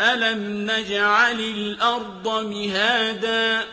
أَلَمْ نَجْعَلِ الْأَرْضَ مِهَادًا